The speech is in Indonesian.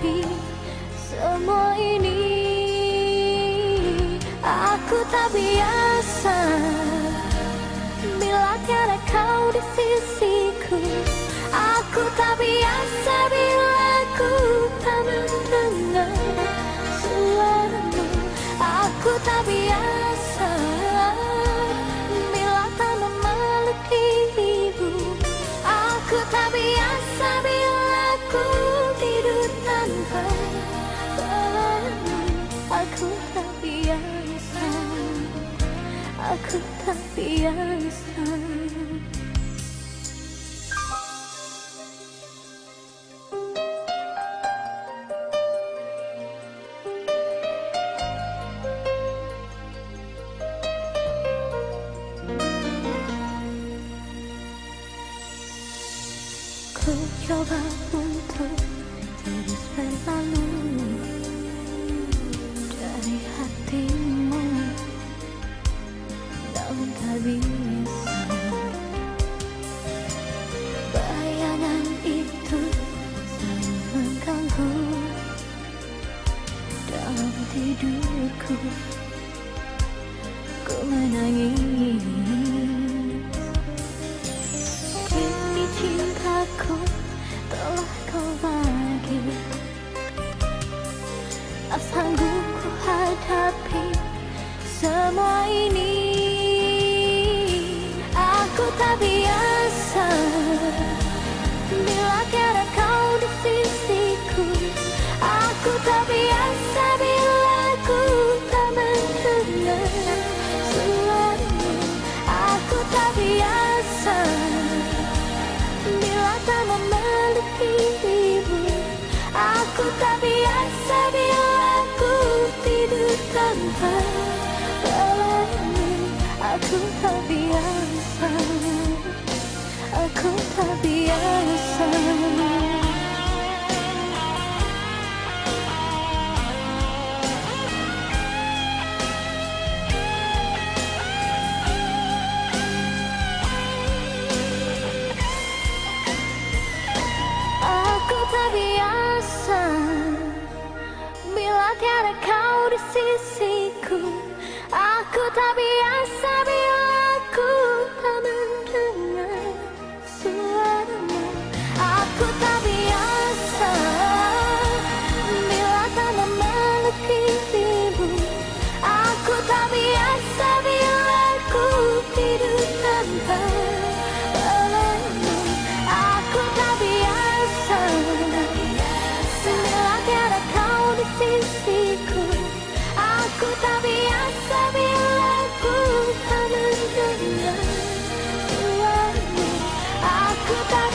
hadapi semua ini Aku tak biasa. Bila tiada kau di sisiku Aku tak biasa. Bila ku tak mendengar suaramu Aku tak biasa. Bila tak memeluk dirimu Aku tak biasa Aku tak biasa Ku coba untuk terus berlalu Tak sanggup ku hadapi semua ini. Aku tak biasa. Bila tiada kau di sisiku Aku tak biasa bila ku tak mendengar suaramu. Aku tak biasa. Bila tak memeluk dirimu Aku tak Aku tak biasa. Aku tak biasa. Aku tak biasa. Bila tiada kau di sisiku Aku tak biasa biasa bila ku tak mendengar suaramu Aku tak